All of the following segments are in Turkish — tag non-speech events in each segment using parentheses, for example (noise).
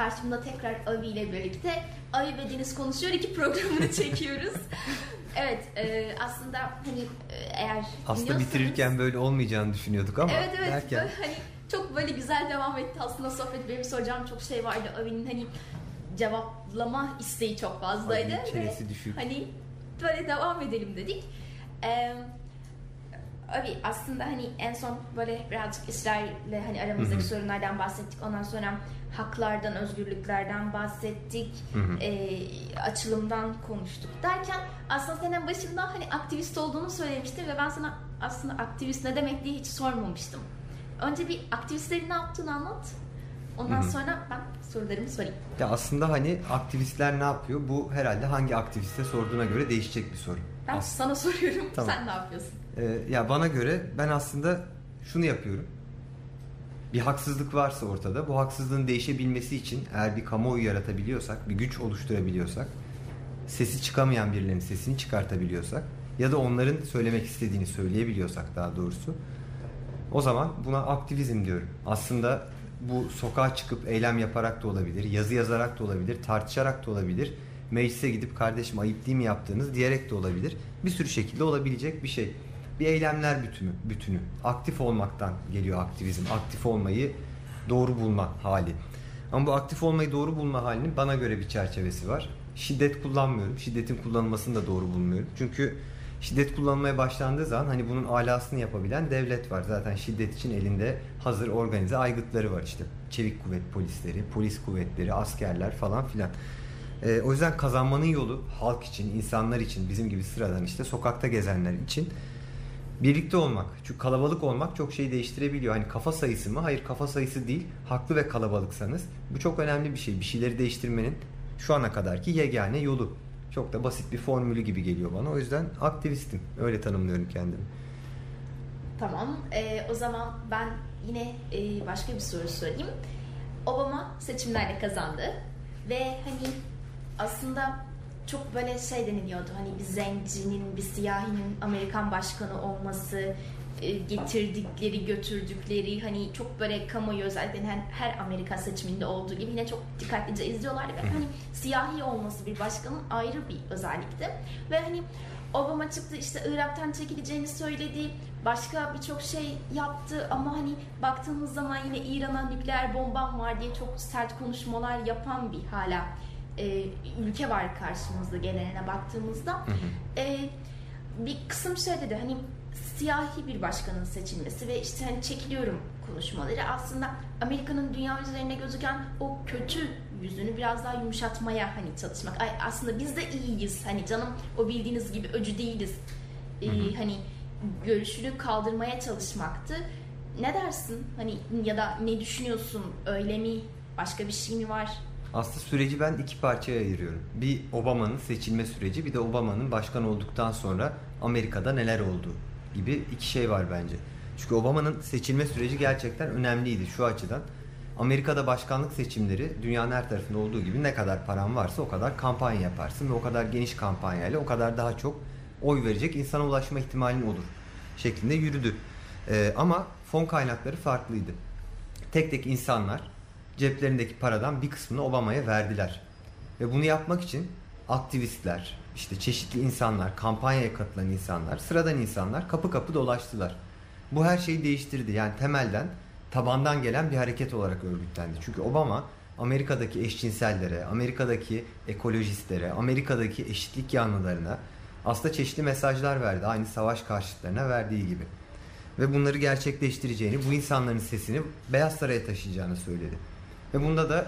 Karşımda tekrar Avi ile birlikte Avi ve Deniz konuşuyor iki programını (laughs) çekiyoruz. evet e, aslında hani e, eğer Aslında bitirirken böyle olmayacağını düşünüyorduk ama Evet evet derken... böyle hani çok böyle güzel devam etti aslında sohbet benim soracağım çok şey vardı Avi'nin hani cevaplama isteği çok fazlaydı. Avi'nin çenesi ve düşük. Hani böyle devam edelim dedik. Ee, Abi aslında hani en son böyle birazcık İsrail'le hani aramızdaki sorunlardan bahsettik. Ondan sonra haklardan, özgürlüklerden bahsettik. Ee, açılımdan konuştuk derken aslında senin başından hani aktivist olduğunu söylemiştin ve ben sana aslında aktivist ne demek diye hiç sormamıştım. Önce bir aktivistlerin ne yaptığını anlat. Ondan sonra ben sorularımı sorayım. Ya aslında hani aktivistler ne yapıyor? Bu herhalde hangi aktiviste sorduğuna göre değişecek bir soru. Ben As- sana soruyorum. Tamam. Sen ne yapıyorsun? Ee, ya bana göre ben aslında şunu yapıyorum. Bir haksızlık varsa ortada bu haksızlığın değişebilmesi için eğer bir kamuoyu yaratabiliyorsak, bir güç oluşturabiliyorsak, sesi çıkamayan birilerinin sesini çıkartabiliyorsak ya da onların söylemek istediğini söyleyebiliyorsak daha doğrusu o zaman buna aktivizm diyorum. Aslında bu sokağa çıkıp eylem yaparak da olabilir, yazı yazarak da olabilir, tartışarak da olabilir. Meclise gidip kardeşim ayıp değil mi yaptığınız diyerek de olabilir. Bir sürü şekilde olabilecek bir şey. Bir eylemler bütünü, bütünü. Aktif olmaktan geliyor aktivizm. Aktif olmayı doğru bulma hali. Ama bu aktif olmayı doğru bulma halinin bana göre bir çerçevesi var. Şiddet kullanmıyorum. Şiddetin kullanılmasını da doğru bulmuyorum. Çünkü şiddet kullanmaya başlandığı zaman hani bunun alasını yapabilen devlet var. Zaten şiddet için elinde hazır organize aygıtları var işte. Çevik kuvvet polisleri, polis kuvvetleri, askerler falan filan. Ee, o yüzden kazanmanın yolu halk için, insanlar için, bizim gibi sıradan işte sokakta gezenler için birlikte olmak. Çünkü kalabalık olmak çok şey değiştirebiliyor. Hani kafa sayısı mı? Hayır kafa sayısı değil. Haklı ve kalabalıksanız bu çok önemli bir şey. Bir şeyleri değiştirmenin şu ana kadarki yegane yolu. Çok da basit bir formülü gibi geliyor bana. O yüzden aktivistim. Öyle tanımlıyorum kendimi. Tamam. Ee, o zaman ben yine e, başka bir soru sorayım. Obama seçimlerle kazandı ve hani aslında çok böyle şey deniliyordu hani bir zencinin, bir siyahinin Amerikan başkanı olması, e, getirdikleri, götürdükleri hani çok böyle kamuoyu özellikle her, Amerika seçiminde olduğu gibi yine çok dikkatlice izliyorlardı ve hani siyahi olması bir başkanın ayrı bir özellikti ve hani Obama çıktı işte Irak'tan çekileceğini söyledi. Başka birçok şey yaptı ama hani baktığımız zaman yine İran'a nükleer bombam var diye çok sert konuşmalar yapan bir hala e, ülke var karşımızda geneline baktığımızda. E, bir kısım şey dedi hani siyahi bir başkanın seçilmesi ve işte hani çekiliyorum konuşmaları aslında Amerika'nın dünya üzerine gözüken o kötü yüzünü biraz daha yumuşatmaya hani çalışmak. Ay, aslında biz de iyiyiz hani canım o bildiğiniz gibi öcü değiliz. Ee, hani görüşünü kaldırmaya çalışmaktı. Ne dersin? Hani ya da ne düşünüyorsun? Öyle mi? Başka bir şey mi var? Aslında süreci ben iki parçaya ayırıyorum. Bir Obama'nın seçilme süreci, bir de Obama'nın başkan olduktan sonra Amerika'da neler oldu gibi iki şey var bence. Çünkü Obama'nın seçilme süreci gerçekten önemliydi şu açıdan. Amerika'da başkanlık seçimleri dünyanın her tarafında olduğu gibi ne kadar paran varsa o kadar kampanya yaparsın ve o kadar geniş kampanyayla o kadar daha çok oy verecek insana ulaşma ihtimalin olur şeklinde yürüdü. Ee, ama fon kaynakları farklıydı. Tek tek insanlar ceplerindeki paradan bir kısmını Obama'ya verdiler. Ve bunu yapmak için aktivistler, işte çeşitli insanlar, kampanyaya katılan insanlar, sıradan insanlar kapı kapı dolaştılar. Bu her şeyi değiştirdi. Yani temelden, tabandan gelen bir hareket olarak örgütlendi. Çünkü Obama Amerika'daki eşcinsellere, Amerika'daki ekolojistlere, Amerika'daki eşitlik yanlılarına aslında çeşitli mesajlar verdi. Aynı savaş karşıtlarına verdiği gibi. Ve bunları gerçekleştireceğini, bu insanların sesini Beyaz Saray'a taşıyacağını söyledi. Ve bunda da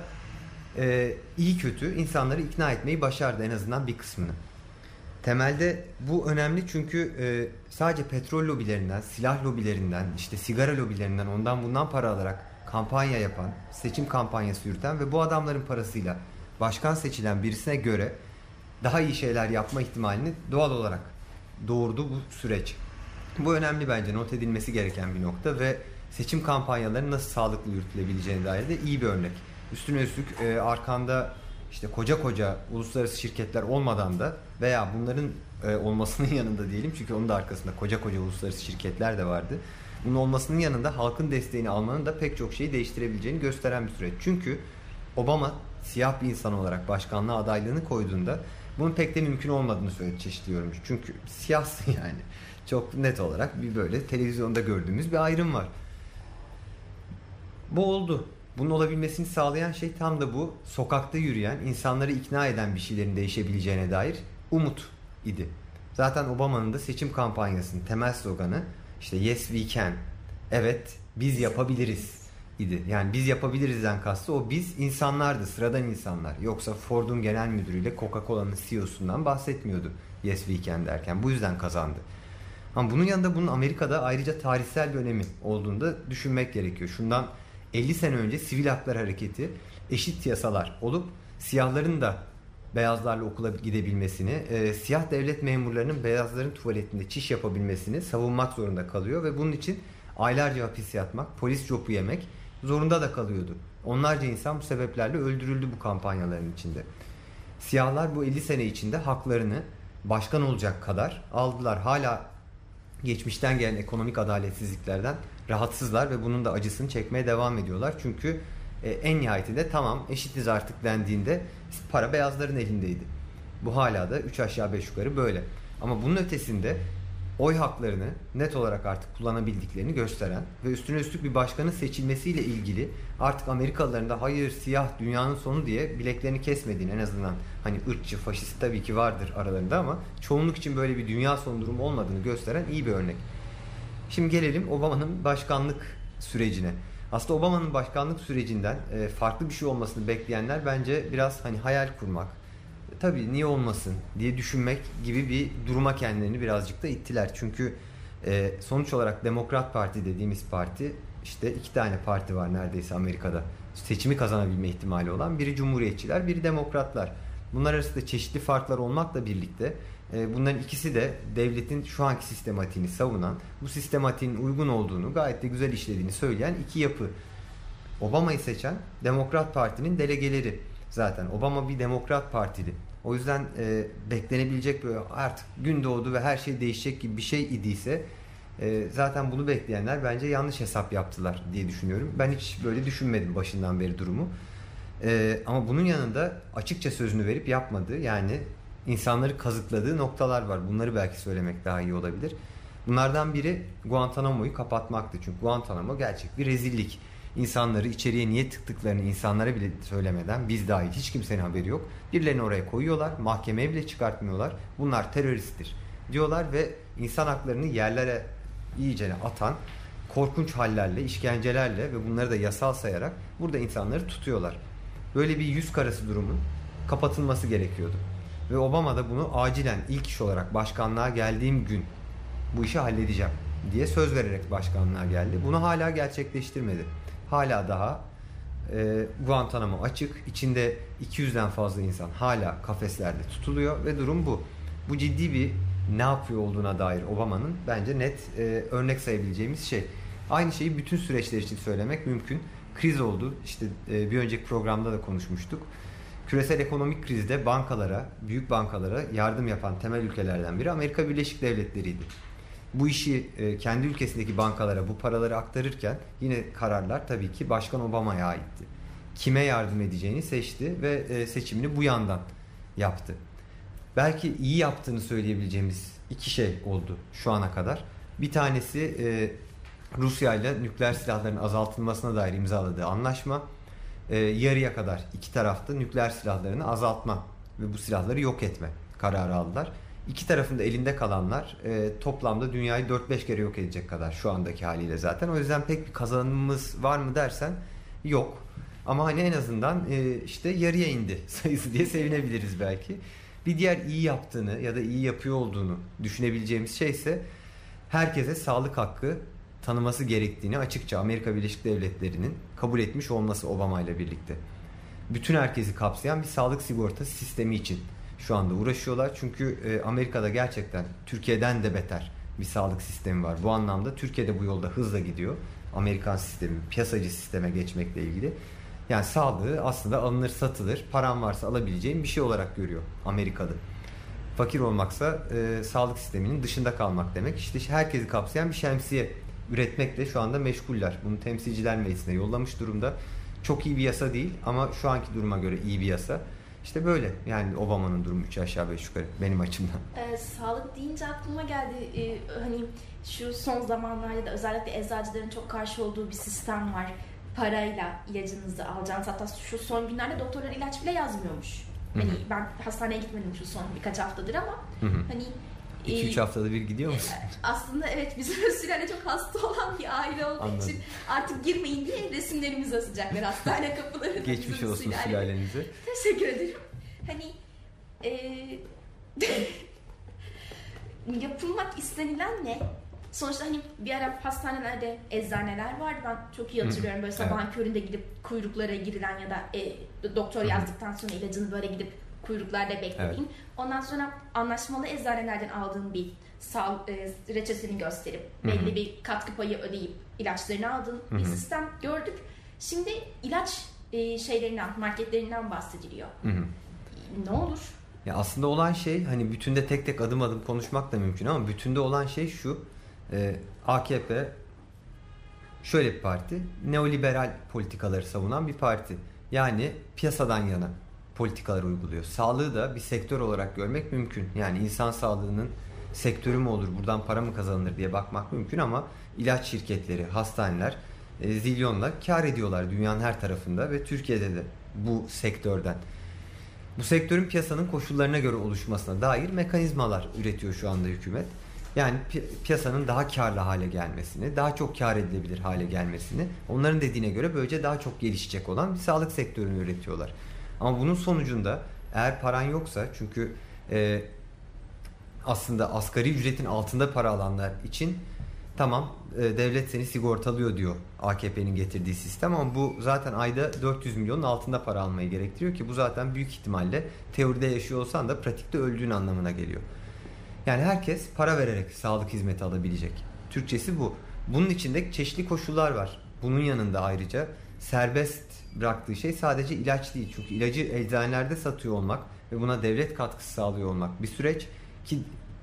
e, iyi kötü insanları ikna etmeyi başardı en azından bir kısmını. Temelde bu önemli çünkü e, sadece petrol lobilerinden, silah lobilerinden, işte sigara lobilerinden ondan bundan para alarak kampanya yapan, seçim kampanyası yürüten ve bu adamların parasıyla başkan seçilen birisine göre daha iyi şeyler yapma ihtimalini doğal olarak doğurdu bu süreç. Bu önemli bence not edilmesi gereken bir nokta ve seçim kampanyalarının nasıl sağlıklı yürütülebileceğine dair de iyi bir örnek. Üstüne üstlük e, arkanda işte koca koca uluslararası şirketler olmadan da veya bunların e, olmasının (laughs) yanında diyelim çünkü onun da arkasında koca koca uluslararası şirketler de vardı. Bunun olmasının yanında halkın desteğini almanın da pek çok şeyi değiştirebileceğini gösteren bir süreç. Çünkü Obama siyah bir insan olarak başkanlığa adaylığını koyduğunda bunun pek de mümkün olmadığını söyledi çeşitli yorumcu. Çünkü siyahsın (laughs) yani. Çok net olarak bir böyle televizyonda gördüğümüz bir ayrım var. Bu oldu. Bunun olabilmesini sağlayan şey tam da bu. Sokakta yürüyen, insanları ikna eden bir şeylerin değişebileceğine dair umut idi. Zaten Obama'nın da seçim kampanyasının temel sloganı işte yes we can. Evet biz yapabiliriz idi. Yani biz yapabilirizden kastı o biz insanlardı, sıradan insanlar. Yoksa Ford'un genel müdürüyle Coca-Cola'nın CEO'sundan bahsetmiyordu yes we can derken. Bu yüzden kazandı. Ama bunun yanında bunun Amerika'da ayrıca tarihsel bir önemi olduğunu da düşünmek gerekiyor. Şundan 50 sene önce sivil haklar hareketi eşit yasalar olup siyahların da beyazlarla okula gidebilmesini, e, siyah devlet memurlarının beyazların tuvaletinde çiş yapabilmesini savunmak zorunda kalıyor ve bunun için aylarca hapis yatmak, polis copu yemek zorunda da kalıyordu. Onlarca insan bu sebeplerle öldürüldü bu kampanyaların içinde. Siyahlar bu 50 sene içinde haklarını başkan olacak kadar aldılar. Hala geçmişten gelen ekonomik adaletsizliklerden rahatsızlar ve bunun da acısını çekmeye devam ediyorlar. Çünkü e, en nihayetinde tamam eşitiz artık dendiğinde para beyazların elindeydi. Bu hala da 3 aşağı 5 yukarı böyle. Ama bunun ötesinde oy haklarını net olarak artık kullanabildiklerini gösteren ve üstüne üstlük bir başkanın seçilmesiyle ilgili artık Amerikalıların da hayır siyah dünyanın sonu diye bileklerini kesmediğini en azından hani ırkçı, faşist tabii ki vardır aralarında ama çoğunluk için böyle bir dünya sonu durumu olmadığını gösteren iyi bir örnek. Şimdi gelelim Obama'nın başkanlık sürecine. Aslında Obama'nın başkanlık sürecinden e, farklı bir şey olmasını bekleyenler bence biraz hani hayal kurmak, tabii niye olmasın diye düşünmek gibi bir duruma kendilerini birazcık da ittiler. Çünkü e, sonuç olarak Demokrat Parti dediğimiz parti işte iki tane parti var neredeyse Amerika'da seçimi kazanabilme ihtimali olan biri Cumhuriyetçiler, biri Demokratlar. Bunlar arasında çeşitli farklar olmakla birlikte e, bunların ikisi de devletin şu anki sistematiğini savunan, bu sistematiğin uygun olduğunu, gayet de güzel işlediğini söyleyen iki yapı. Obama'yı seçen Demokrat Parti'nin delegeleri zaten. Obama bir Demokrat Partili. O yüzden e, beklenebilecek böyle artık gün doğdu ve her şey değişecek gibi bir şey idiyse e, zaten bunu bekleyenler bence yanlış hesap yaptılar diye düşünüyorum. Ben hiç böyle düşünmedim başından beri durumu. E, ama bunun yanında açıkça sözünü verip yapmadığı yani insanları kazıkladığı noktalar var. Bunları belki söylemek daha iyi olabilir. Bunlardan biri Guantanamo'yu kapatmaktı. Çünkü Guantanamo gerçek bir rezillik. İnsanları içeriye niye tıktıklarını insanlara bile söylemeden biz dahil hiç kimsenin haberi yok. Birilerini oraya koyuyorlar. Mahkemeye bile çıkartmıyorlar. Bunlar teröristtir diyorlar ve insan haklarını yerlere iyicene atan korkunç hallerle, işkencelerle ve bunları da yasal sayarak burada insanları tutuyorlar. Böyle bir yüz karası durumun kapatılması gerekiyordu. Ve Obama da bunu acilen ilk iş olarak başkanlığa geldiğim gün bu işi halledeceğim diye söz vererek başkanlığa geldi. Bunu hala gerçekleştirmedi. Hala daha e, Guantanamo açık. İçinde 200'den fazla insan hala kafeslerde tutuluyor ve durum bu. Bu ciddi bir ne yapıyor olduğuna dair Obama'nın bence net e, örnek sayabileceğimiz şey. Aynı şeyi bütün süreçler için söylemek mümkün. Kriz oldu. İşte e, bir önceki programda da konuşmuştuk. Küresel ekonomik krizde bankalara, büyük bankalara yardım yapan temel ülkelerden biri Amerika Birleşik Devletleri'ydi. Bu işi e, kendi ülkesindeki bankalara bu paraları aktarırken yine kararlar tabii ki Başkan Obama'ya aitti. Kime yardım edeceğini seçti ve e, seçimini bu yandan yaptı. Belki iyi yaptığını söyleyebileceğimiz iki şey oldu şu ana kadar. Bir tanesi e, Rusya ile nükleer silahların azaltılmasına dair imzaladığı anlaşma. E, yarıya kadar iki tarafta nükleer silahlarını azaltma ve bu silahları yok etme kararı aldılar. İki tarafında elinde kalanlar e, toplamda dünyayı 4-5 kere yok edecek kadar şu andaki haliyle zaten. O yüzden pek bir kazanımımız var mı dersen yok. Ama hani en azından e, işte yarıya indi (laughs) sayısı diye sevinebiliriz belki. Bir diğer iyi yaptığını ya da iyi yapıyor olduğunu düşünebileceğimiz şey ise herkese sağlık hakkı tanıması gerektiğini açıkça Amerika Birleşik Devletleri'nin kabul etmiş olması Obama ile birlikte. Bütün herkesi kapsayan bir sağlık sigortası sistemi için şu anda uğraşıyorlar. Çünkü e, Amerika'da gerçekten Türkiye'den de beter bir sağlık sistemi var. Bu anlamda Türkiye'de bu yolda hızla gidiyor. Amerikan sistemi, piyasacı sisteme geçmekle ilgili. Yani sağlığı aslında alınır satılır, paran varsa alabileceğin bir şey olarak görüyor Amerika'da. Fakir olmaksa e, sağlık sisteminin dışında kalmak demek. İşte herkesi kapsayan bir şemsiye üretmekle şu anda meşguller. Bunu temsilciler meclisine yollamış durumda. Çok iyi bir yasa değil ama şu anki duruma göre iyi bir yasa. İşte böyle yani Obama'nın durumu 3 aşağı 5 yukarı benim açımdan. Ee, sağlık deyince aklıma geldi ee, hani şu son zamanlarda da özellikle eczacıların çok karşı olduğu bir sistem var. Parayla ilacınızı alacağınız hatta şu son günlerde doktorlar ilaç bile yazmıyormuş. Hani Hı hı. ben hastaneye gitmedim şu son birkaç haftadır ama Hı hı. hani 2-3 e, haftada bir gidiyor musun? (laughs) aslında evet bizim (laughs) sülale çok hasta olan bir aile olduğu Anladım. için artık girmeyin diye resimlerimizi asacaklar hastane (laughs) kapılarına. Geçmiş olsun sülale. sülalenize. Teşekkür ederim. Hani eee yapılmak istenilen ne? Sonuçta hani bir ara hastanelerde eczaneler vardı. Ben çok iyi hatırlıyorum. Böyle sabahın köründe gidip kuyruklara girilen ya da e, doktor yazdıktan sonra ilacını böyle gidip kuyruklarda beklediğin. Ondan sonra anlaşmalı eczanelerden aldığın bir sağ, e, reçeteni gösterip belli bir katkı payı ödeyip ilaçlarını aldığın Hı bir sistem gördük. Şimdi ilaç e, şeylerinden, marketlerinden bahsediliyor. Hı hı. Ne olur? Ya aslında olan şey hani bütünde tek tek adım adım konuşmak da mümkün ama bütünde olan şey şu. e, AKP şöyle bir parti. Neoliberal politikaları savunan bir parti. Yani piyasadan yana politikalar uyguluyor. Sağlığı da bir sektör olarak görmek mümkün. Yani insan sağlığının sektörü mü olur, buradan para mı kazanılır diye bakmak mümkün ama ilaç şirketleri, hastaneler e, zilyonla kar ediyorlar dünyanın her tarafında ve Türkiye'de de bu sektörden. Bu sektörün piyasanın koşullarına göre oluşmasına dair mekanizmalar üretiyor şu anda hükümet. Yani pi- piyasanın daha karlı hale gelmesini, daha çok kar edilebilir hale gelmesini, onların dediğine göre böylece daha çok gelişecek olan bir sağlık sektörünü üretiyorlar. Ama bunun sonucunda eğer paran yoksa çünkü e, aslında asgari ücretin altında para alanlar için tamam e, devlet seni sigortalıyor diyor AKP'nin getirdiği sistem ama bu zaten ayda 400 milyonun altında para almayı gerektiriyor ki bu zaten büyük ihtimalle teoride yaşıyor olsan da pratikte öldüğün anlamına geliyor. Yani herkes para vererek sağlık hizmeti alabilecek. Türkçesi bu. Bunun içinde çeşitli koşullar var. Bunun yanında ayrıca serbest bıraktığı şey sadece ilaç değil. Çünkü ilacı eczanelerde satıyor olmak ve buna devlet katkısı sağlıyor olmak bir süreç ki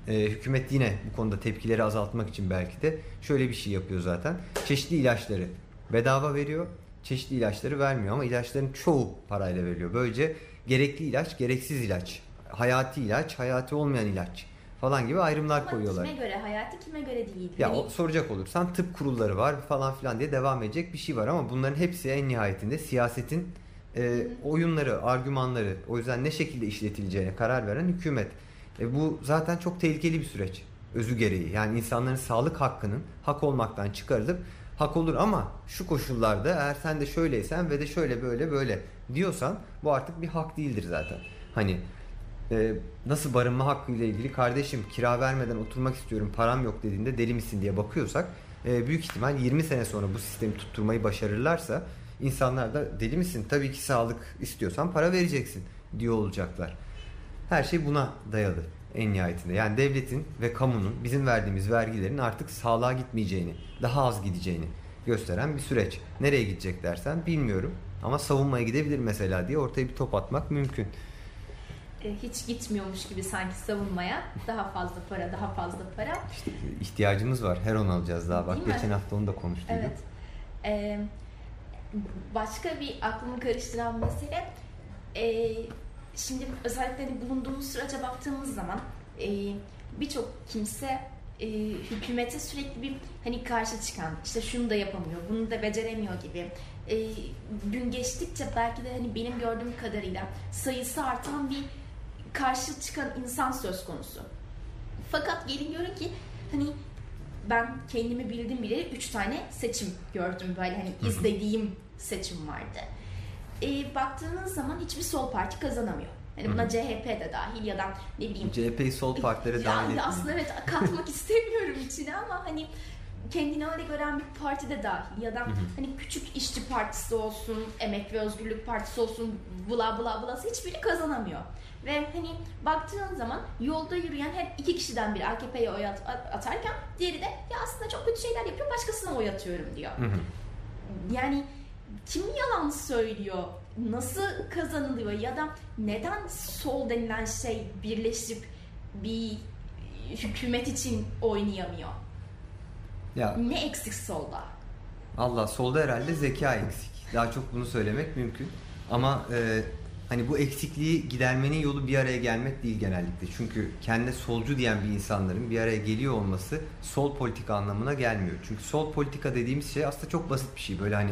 e, hükümet yine bu konuda tepkileri azaltmak için belki de şöyle bir şey yapıyor zaten. Çeşitli ilaçları bedava veriyor. Çeşitli ilaçları vermiyor ama ilaçların çoğu parayla veriliyor. Böylece gerekli ilaç, gereksiz ilaç, hayati ilaç, hayati olmayan ilaç falan gibi ayrımlar Ama koyuyorlar. kime göre hayati kime göre değil. Ya Hani o, soracak olursan tıp kurulları var falan filan diye devam edecek bir şey var ama bunların hepsi en nihayetinde siyasetin e, oyunları, argümanları o yüzden ne şekilde işletileceğine karar veren hükümet. E, bu zaten çok tehlikeli bir süreç özü gereği. Yani insanların sağlık hakkının hak olmaktan çıkarılıp hak olur ama şu koşullarda eğer sen de şöyleysen ve de şöyle böyle böyle diyorsan bu artık bir hak değildir zaten. Hani e, nasıl barınma hakkı ile ilgili kardeşim kira vermeden oturmak istiyorum param yok dediğinde deli misin diye bakıyorsak e, büyük ihtimal 20 sene sonra bu sistemi tutturmayı başarırlarsa insanlar da deli misin tabii ki sağlık istiyorsan para vereceksin diyor olacaklar. Her şey buna dayalı en nihayetinde. Yani devletin ve kamunun bizim verdiğimiz vergilerin artık sağlığa gitmeyeceğini, daha az gideceğini gösteren bir süreç. Nereye gidecek dersen bilmiyorum. Ama savunmaya gidebilir mesela diye ortaya bir top atmak mümkün. E, hiç gitmiyormuş gibi sanki savunmaya. Daha fazla para, daha fazla para. İşte ihtiyacımız var. Her on alacağız daha. Bak Değil mi? geçen hafta onu da konuştuk. Evet. Ee, başka bir aklımı karıştıran mesele e, şimdi özellikle hani bulunduğumuz sürece baktığımız zaman e, birçok kimse e, hükümete sürekli bir hani karşı çıkan işte şunu da yapamıyor bunu da beceremiyor gibi e, gün geçtikçe belki de hani benim gördüğüm kadarıyla sayısı artan bir karşı çıkan insan söz konusu. Fakat gelin görün ki hani ben kendimi bildim bile üç tane seçim gördüm böyle hani izlediğim seçim vardı. E, baktığınız zaman hiçbir sol parti kazanamıyor. Hani buna CHP de dahil ya da ne bileyim CHP'yi sol partilere dahil yani aslında evet katmak (laughs) istemiyorum içine ama hani kendini öyle gören bir partide dahil ya da hani küçük işçi partisi olsun, emek ve özgürlük partisi olsun, bula bula bulası hiçbiri kazanamıyor. Ve hani baktığın zaman yolda yürüyen hep iki kişiden biri AKP'ye oy at- at- atarken diğeri de ya aslında çok kötü şeyler yapıyorum başkasına oy atıyorum diyor. Yani kim yalan söylüyor? Nasıl kazanılıyor? Ya da neden sol denilen şey birleşip bir hükümet için oynayamıyor? Ya Ne eksik solda? Allah solda herhalde zeka eksik. Daha çok bunu söylemek mümkün. Ama e, hani bu eksikliği gidermenin yolu bir araya gelmek değil genellikle. Çünkü kendi solcu diyen bir insanların bir araya geliyor olması sol politika anlamına gelmiyor. Çünkü sol politika dediğimiz şey aslında çok basit bir şey. Böyle hani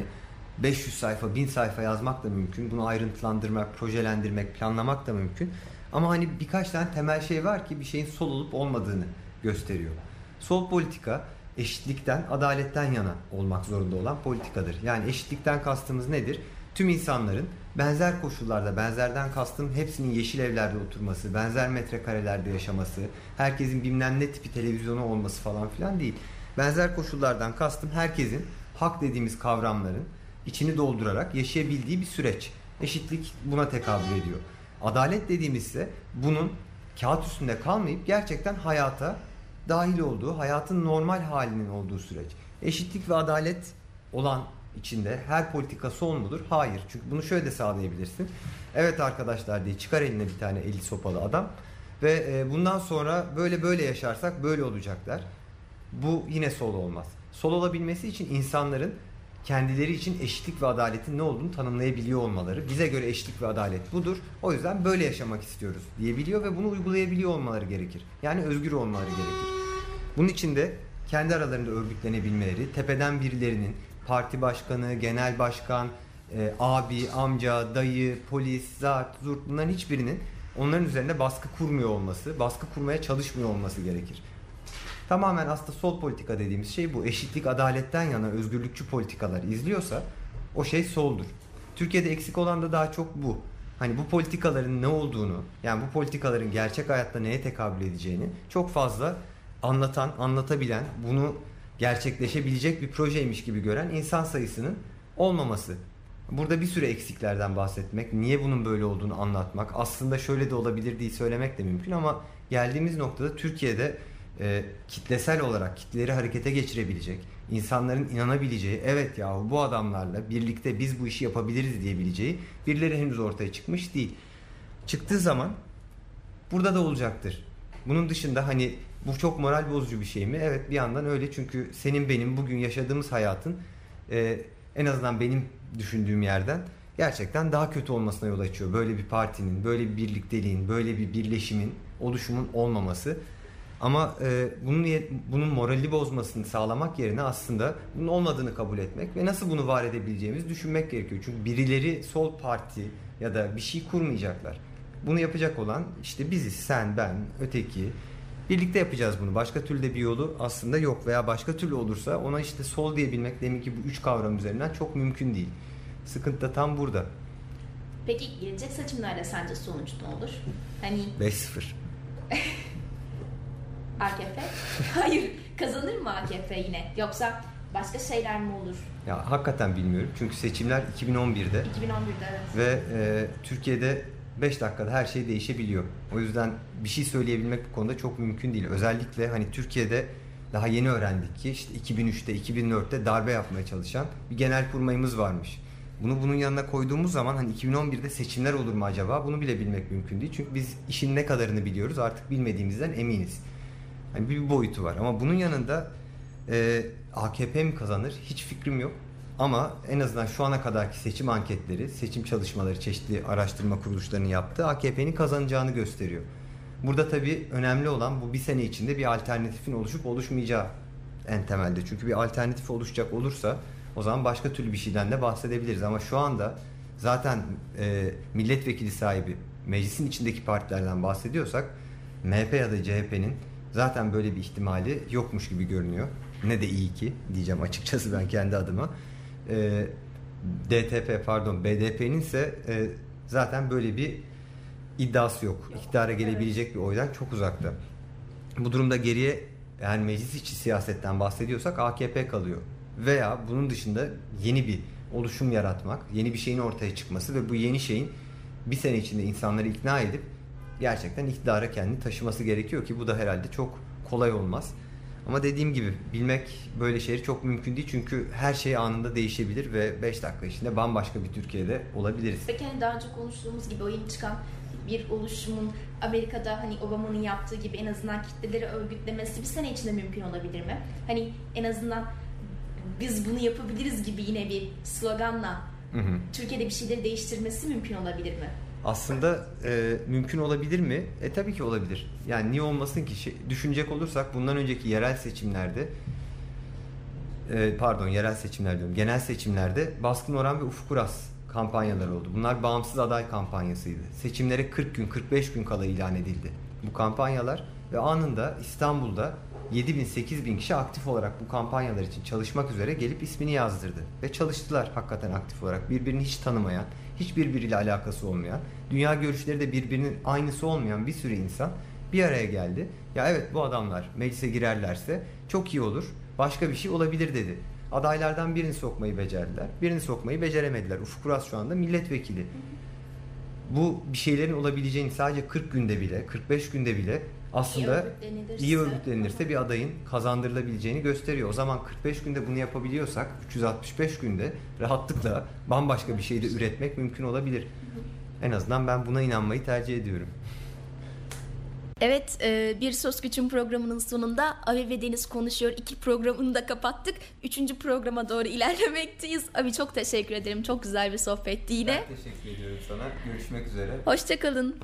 500 sayfa, 1000 sayfa yazmak da mümkün. Bunu ayrıntılandırmak, projelendirmek, planlamak da mümkün. Ama hani birkaç tane temel şey var ki bir şeyin sol olup olmadığını gösteriyor. Sol politika eşitlikten, adaletten yana olmak zorunda olan politikadır. Yani eşitlikten kastımız nedir? Tüm insanların benzer koşullarda, benzerden kastım hepsinin yeşil evlerde oturması, benzer metrekarelerde yaşaması, herkesin bilmem ne tipi televizyonu olması falan filan değil. Benzer koşullardan kastım herkesin hak dediğimiz kavramların içini doldurarak yaşayabildiği bir süreç. Eşitlik buna tekabül ediyor. Adalet dediğimiz ise bunun kağıt üstünde kalmayıp gerçekten hayata dahil olduğu, hayatın normal halinin olduğu süreç. Eşitlik ve adalet olan içinde her politika son mudur? Hayır. Çünkü bunu şöyle de sağlayabilirsin. Evet arkadaşlar diye çıkar eline bir tane eli sopalı adam ve e, bundan sonra böyle böyle yaşarsak böyle olacaklar. Bu yine sol olmaz. Sol olabilmesi için insanların kendileri için eşitlik ve adaletin ne olduğunu tanımlayabiliyor olmaları. Bize göre eşitlik ve adalet budur. O yüzden böyle yaşamak istiyoruz diyebiliyor ve bunu uygulayabiliyor olmaları gerekir. Yani özgür olmaları gerekir. Bunun için de kendi aralarında örgütlenebilmeleri, tepeden birilerinin parti başkanı, genel başkan, e, abi, amca, dayı, polis, zat, zurt bunların hiçbirinin onların üzerinde baskı kurmuyor olması, baskı kurmaya çalışmıyor olması gerekir. Tamamen aslında sol politika dediğimiz şey bu. Eşitlik, adaletten yana özgürlükçü politikalar izliyorsa o şey soldur. Türkiye'de eksik olan da daha çok bu. Hani bu politikaların ne olduğunu, yani bu politikaların gerçek hayatta neye tekabül edeceğini çok fazla anlatan, anlatabilen, bunu gerçekleşebilecek bir projeymiş gibi gören insan sayısının olmaması. Burada bir sürü eksiklerden bahsetmek, niye bunun böyle olduğunu anlatmak, aslında şöyle de olabilir diye söylemek de mümkün ama geldiğimiz noktada Türkiye'de e, kitlesel olarak kitleleri harekete geçirebilecek, insanların inanabileceği, evet yahu bu adamlarla birlikte biz bu işi yapabiliriz diyebileceği birileri henüz ortaya çıkmış değil. Çıktığı zaman burada da olacaktır. Bunun dışında hani bu çok moral bozucu bir şey mi? Evet bir yandan öyle çünkü senin benim bugün yaşadığımız hayatın e, en azından benim düşündüğüm yerden gerçekten daha kötü olmasına yol açıyor. Böyle bir partinin, böyle bir birlikteliğin, böyle bir birleşimin, oluşumun olmaması. Ama e, bunun bunun morali bozmasını sağlamak yerine aslında bunun olmadığını kabul etmek ve nasıl bunu var edebileceğimizi düşünmek gerekiyor. Çünkü birileri sol parti ya da bir şey kurmayacaklar. Bunu yapacak olan işte biziz, sen, ben, öteki. Birlikte yapacağız bunu. Başka türlü de bir yolu aslında yok veya başka türlü olursa ona işte sol diyebilmek demek ki bu üç kavram üzerinden çok mümkün değil. Sıkıntı da tam burada. Peki gelecek seçimlerde sence sonuç ne olur? Hani 5-0. (laughs) AKP? Hayır. Kazanır mı AKP yine? Yoksa başka şeyler mi olur? Ya hakikaten bilmiyorum. Çünkü seçimler 2011'de 2011'de evet. ve e, Türkiye'de 5 dakikada her şey değişebiliyor. O yüzden bir şey söyleyebilmek bu konuda çok mümkün değil. Özellikle hani Türkiye'de daha yeni öğrendik ki işte 2003'te 2004'te darbe yapmaya çalışan bir genel kurmayımız varmış. Bunu bunun yanına koyduğumuz zaman hani 2011'de seçimler olur mu acaba? Bunu bile bilmek mümkün değil. Çünkü biz işin ne kadarını biliyoruz artık bilmediğimizden eminiz. Hani bir boyutu var ama bunun yanında e, AKP mi kazanır? Hiç fikrim yok. Ama en azından şu ana kadarki seçim anketleri, seçim çalışmaları çeşitli araştırma kuruluşlarının yaptığı AKP'nin kazanacağını gösteriyor. Burada tabii önemli olan bu bir sene içinde bir alternatifin oluşup oluşmayacağı en temelde. Çünkü bir alternatif oluşacak olursa o zaman başka türlü bir şeyden de bahsedebiliriz. Ama şu anda zaten e, milletvekili sahibi meclisin içindeki partilerden bahsediyorsak MHP ya da CHP'nin zaten böyle bir ihtimali yokmuş gibi görünüyor. Ne de iyi ki diyeceğim açıkçası ben kendi adıma. E, DTP pardon BDP'nin ise e, zaten böyle bir iddiası yok. İktidara gelebilecek bir oydan çok uzakta. Bu durumda geriye eğer meclis içi siyasetten bahsediyorsak AKP kalıyor. Veya bunun dışında yeni bir oluşum yaratmak, yeni bir şeyin ortaya çıkması ve bu yeni şeyin bir sene içinde insanları ikna edip gerçekten iktidara kendini taşıması gerekiyor ki bu da herhalde çok kolay olmaz. Ama dediğim gibi bilmek böyle şeyleri çok mümkün değil çünkü her şey anında değişebilir ve 5 dakika içinde bambaşka bir Türkiye'de olabiliriz. Peki hani daha önce konuştuğumuz gibi o yeni çıkan bir oluşumun Amerika'da hani Obama'nın yaptığı gibi en azından kitleleri örgütlemesi bir sene içinde mümkün olabilir mi? Hani en azından biz bunu yapabiliriz gibi yine bir sloganla Hı hı. Türkiye'de bir şeyleri değiştirmesi mümkün olabilir mi? Aslında e, mümkün olabilir mi? E tabii ki olabilir. Yani niye olmasın ki? Şey, düşünecek olursak bundan önceki yerel seçimlerde e, pardon yerel seçimler diyorum. Genel seçimlerde Baskın Orhan ve Ufuk Uras kampanyaları oldu. Bunlar bağımsız aday kampanyasıydı. Seçimlere 40 gün 45 gün kala ilan edildi. Bu kampanyalar ve anında İstanbul'da 7 bin 8 bin kişi aktif olarak bu kampanyalar için çalışmak üzere gelip ismini yazdırdı. Ve çalıştılar hakikaten aktif olarak. Birbirini hiç tanımayan, hiçbirbiriyle alakası olmayan, dünya görüşleri de birbirinin aynısı olmayan bir sürü insan bir araya geldi. Ya evet bu adamlar meclise girerlerse çok iyi olur. Başka bir şey olabilir dedi. Adaylardan birini sokmayı becerdiler. Birini sokmayı beceremediler. Ufuk Uras şu anda milletvekili. Bu bir şeylerin olabileceğini sadece 40 günde bile, 45 günde bile aslında iyi örgütlenirse bir adayın kazandırılabileceğini gösteriyor. O zaman 45 günde bunu yapabiliyorsak 365 günde rahatlıkla bambaşka bir şey de üretmek mümkün olabilir. En azından ben buna inanmayı tercih ediyorum. Evet, e, bir Söz Güç'ün programının sonunda Avi ve Deniz Konuşuyor iki programını da kapattık. Üçüncü programa doğru ilerlemekteyiz. Abi çok teşekkür ederim. Çok güzel bir sohbetti yine. Ben teşekkür ediyorum sana. Görüşmek üzere. Hoşçakalın.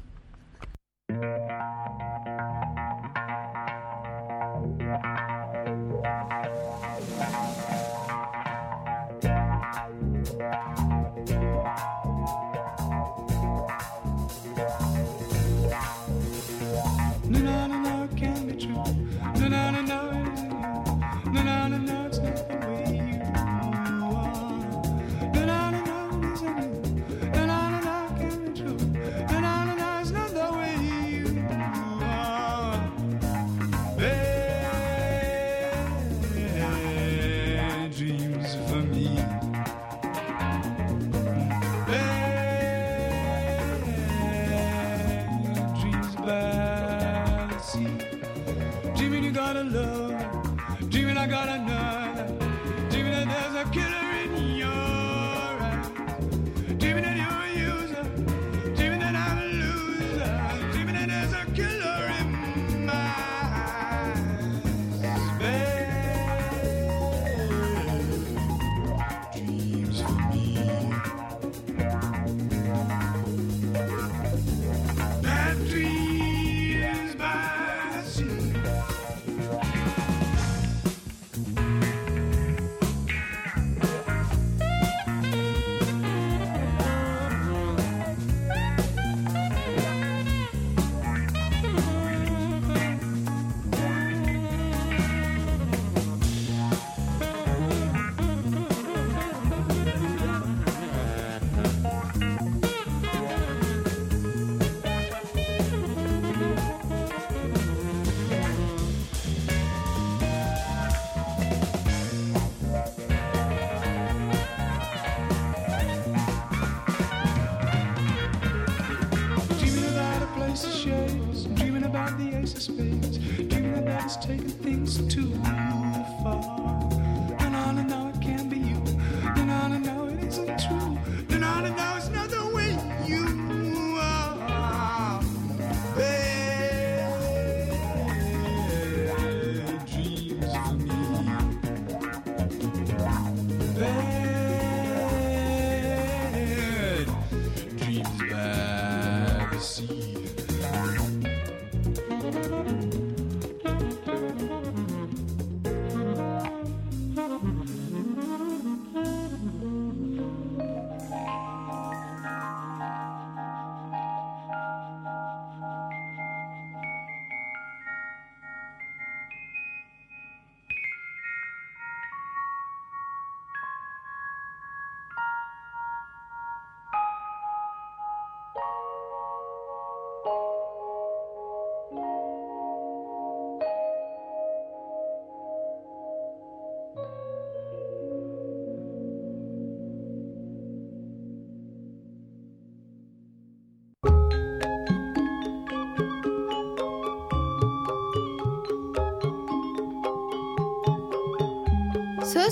For me.